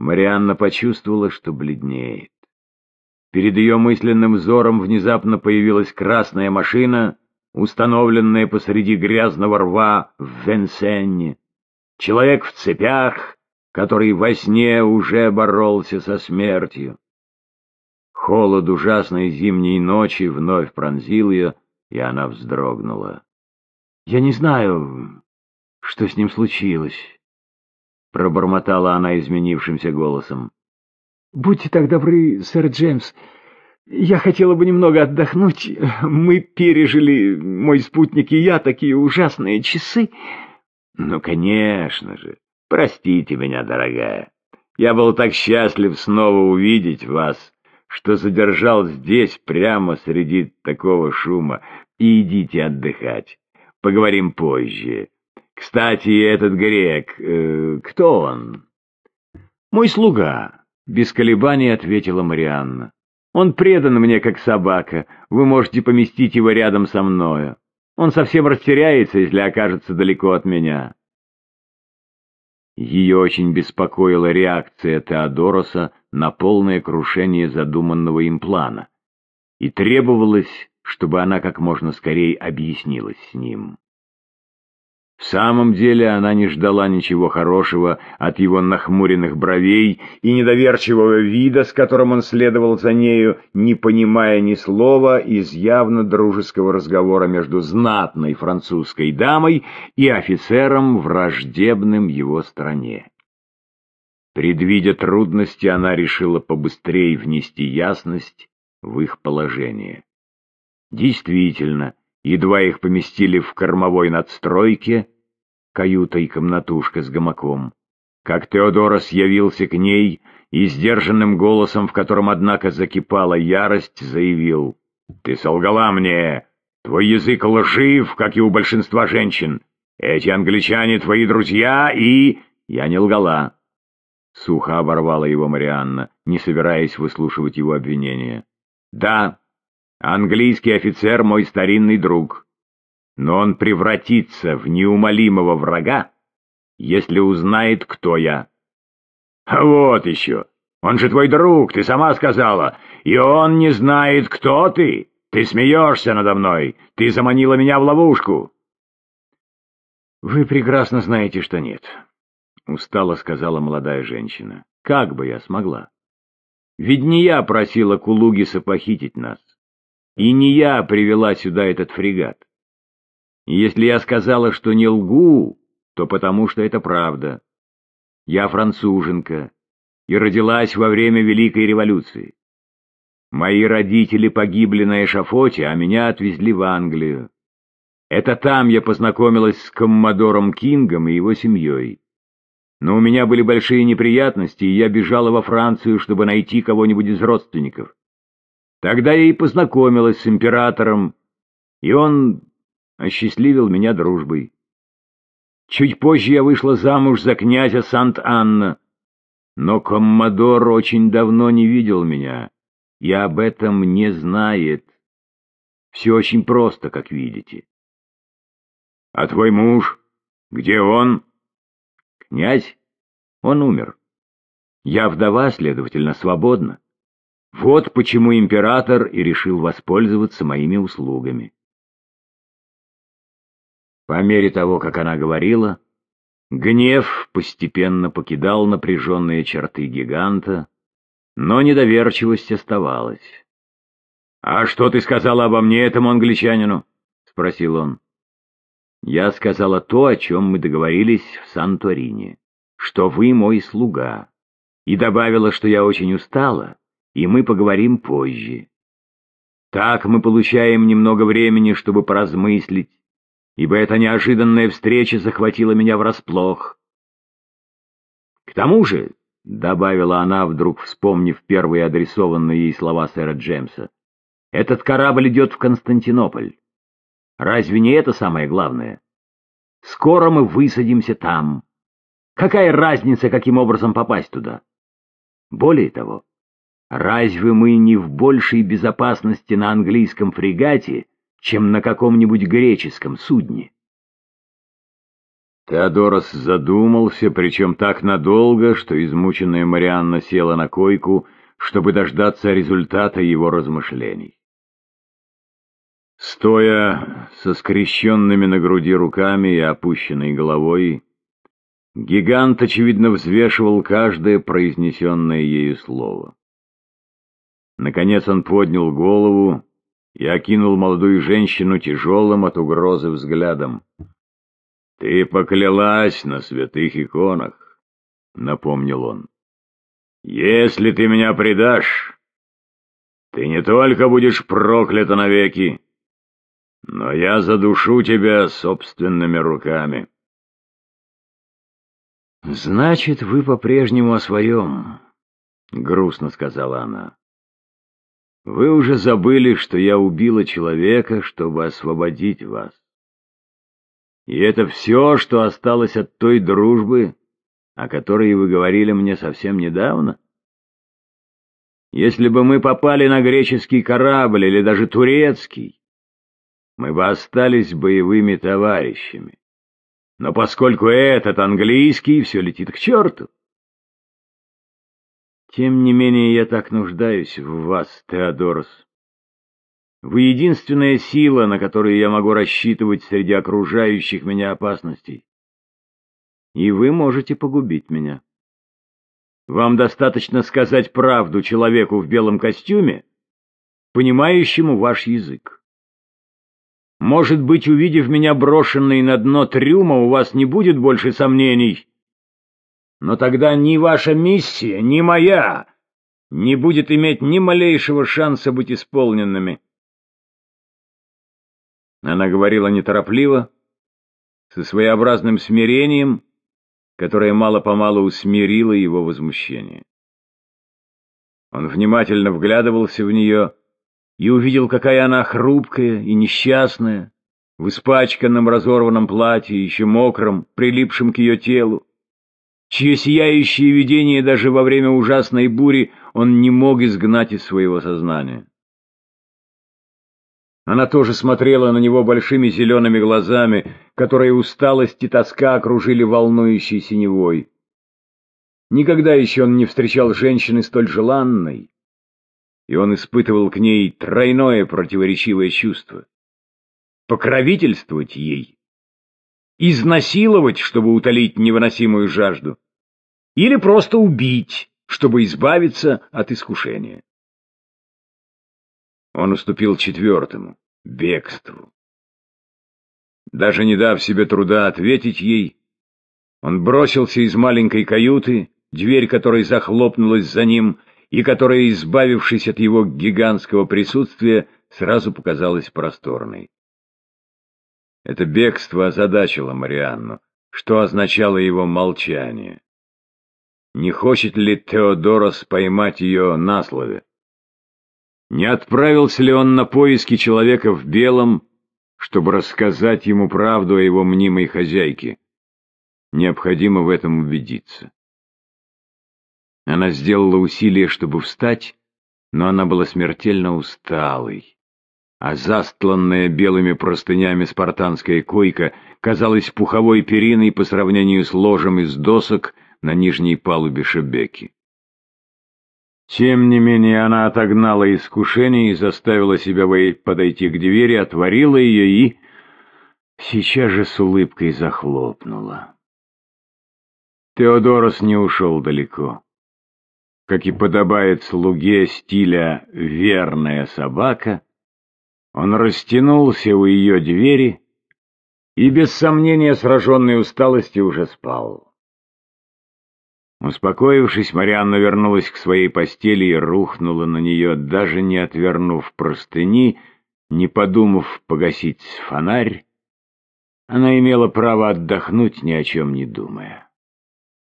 Марианна почувствовала, что бледнеет. Перед ее мысленным взором внезапно появилась красная машина, установленная посреди грязного рва в Венсенне. Человек в цепях, который во сне уже боролся со смертью. Холод ужасной зимней ночи вновь пронзил ее, и она вздрогнула. «Я не знаю, что с ним случилось», — пробормотала она изменившимся голосом. «Будьте так добры, сэр Джеймс. Я хотела бы немного отдохнуть. Мы пережили, мой спутник и я, такие ужасные часы». «Ну, конечно же. Простите меня, дорогая. Я был так счастлив снова увидеть вас, что задержал здесь прямо среди такого шума. И идите отдыхать. Поговорим позже. Кстати, этот грек, э, кто он?» «Мой слуга». Без колебаний ответила Марианна. «Он предан мне, как собака. Вы можете поместить его рядом со мною. Он совсем растеряется, если окажется далеко от меня». Ее очень беспокоила реакция Теодороса на полное крушение задуманного им плана, и требовалось, чтобы она как можно скорее объяснилась с ним. В самом деле она не ждала ничего хорошего от его нахмуренных бровей и недоверчивого вида, с которым он следовал за нею, не понимая ни слова из явно дружеского разговора между знатной французской дамой и офицером, враждебным его стране. Предвидя трудности, она решила побыстрее внести ясность в их положение. Действительно, Едва их поместили в кормовой надстройке, каюта и комнатушка с гамаком. Как Теодорос явился к ней и сдержанным голосом, в котором, однако, закипала ярость, заявил, «Ты солгала мне! Твой язык лжив, как и у большинства женщин. Эти англичане твои друзья и...» «Я не лгала», — сухо оборвала его Марианна, не собираясь выслушивать его обвинения. «Да, Английский офицер мой старинный друг, но он превратится в неумолимого врага, если узнает, кто я. А вот еще, он же твой друг, ты сама сказала, и он не знает, кто ты. Ты смеешься надо мной, ты заманила меня в ловушку. Вы прекрасно знаете, что нет, — устало сказала молодая женщина. Как бы я смогла? Ведь не я просила Кулугиса похитить нас. И не я привела сюда этот фрегат. Если я сказала, что не лгу, то потому что это правда. Я француженка и родилась во время Великой революции. Мои родители погибли на эшафоте, а меня отвезли в Англию. Это там я познакомилась с коммодором Кингом и его семьей. Но у меня были большие неприятности, и я бежала во Францию, чтобы найти кого-нибудь из родственников. Тогда я и познакомилась с императором, и он осчастливил меня дружбой. Чуть позже я вышла замуж за князя Сант-Анна, но коммодор очень давно не видел меня и об этом не знает. Все очень просто, как видите. — А твой муж? Где он? — Князь? Он умер. Я вдова, следовательно, свободна. Вот почему император и решил воспользоваться моими услугами. По мере того, как она говорила, гнев постепенно покидал напряженные черты гиганта, но недоверчивость оставалась. «А что ты сказала обо мне этому англичанину?» — спросил он. «Я сказала то, о чем мы договорились в Санторине, что вы мой слуга, и добавила, что я очень устала» и мы поговорим позже. Так мы получаем немного времени, чтобы поразмыслить, ибо эта неожиданная встреча захватила меня врасплох. К тому же, — добавила она, вдруг вспомнив первые адресованные ей слова сэра Джеймса, — этот корабль идет в Константинополь. Разве не это самое главное? Скоро мы высадимся там. Какая разница, каким образом попасть туда? Более того, Разве мы не в большей безопасности на английском фрегате, чем на каком-нибудь греческом судне? Теодорос задумался, причем так надолго, что измученная Марианна села на койку, чтобы дождаться результата его размышлений. Стоя со скрещенными на груди руками и опущенной головой, гигант, очевидно, взвешивал каждое произнесенное ею слово. Наконец он поднял голову и окинул молодую женщину тяжелым от угрозы взглядом. «Ты поклялась на святых иконах», — напомнил он. «Если ты меня предашь, ты не только будешь проклята навеки, но я задушу тебя собственными руками». «Значит, вы по-прежнему о своем», — грустно сказала она. «Вы уже забыли, что я убила человека, чтобы освободить вас. И это все, что осталось от той дружбы, о которой вы говорили мне совсем недавно? Если бы мы попали на греческий корабль или даже турецкий, мы бы остались боевыми товарищами. Но поскольку этот английский, все летит к черту. Тем не менее, я так нуждаюсь в вас, Теодорос. Вы единственная сила, на которую я могу рассчитывать среди окружающих меня опасностей. И вы можете погубить меня. Вам достаточно сказать правду человеку в белом костюме, понимающему ваш язык. Может быть, увидев меня брошенной на дно трюма, у вас не будет больше сомнений. Но тогда ни ваша миссия, ни моя не будет иметь ни малейшего шанса быть исполненными. Она говорила неторопливо, со своеобразным смирением, которое мало-помалу усмирило его возмущение. Он внимательно вглядывался в нее и увидел, какая она хрупкая и несчастная, в испачканном разорванном платье, еще мокром, прилипшем к ее телу, чье сияющее видение даже во время ужасной бури он не мог изгнать из своего сознания. Она тоже смотрела на него большими зелеными глазами, которые усталость и тоска окружили волнующей синевой. Никогда еще он не встречал женщины столь желанной, и он испытывал к ней тройное противоречивое чувство. Покровительствовать ей, изнасиловать, чтобы утолить невыносимую жажду, или просто убить, чтобы избавиться от искушения. Он уступил четвертому — бегству. Даже не дав себе труда ответить ей, он бросился из маленькой каюты, дверь которой захлопнулась за ним, и которая, избавившись от его гигантского присутствия, сразу показалась просторной. Это бегство озадачило Марианну, что означало его молчание. Не хочет ли Теодорос поймать ее на слове? Не отправился ли он на поиски человека в белом, чтобы рассказать ему правду о его мнимой хозяйке? Необходимо в этом убедиться. Она сделала усилие, чтобы встать, но она была смертельно усталой, а застланная белыми простынями спартанская койка казалась пуховой периной по сравнению с ложем из досок на нижней палубе Шебеки. Тем не менее она отогнала искушение и заставила себя подойти к двери, отворила ее и... Сейчас же с улыбкой захлопнула. Теодорос не ушел далеко. Как и подобает слуге стиля «верная собака», он растянулся у ее двери и, без сомнения, сраженной усталостью, уже спал. Успокоившись, Марианна вернулась к своей постели и рухнула на нее, даже не отвернув простыни, не подумав погасить фонарь. Она имела право отдохнуть, ни о чем не думая.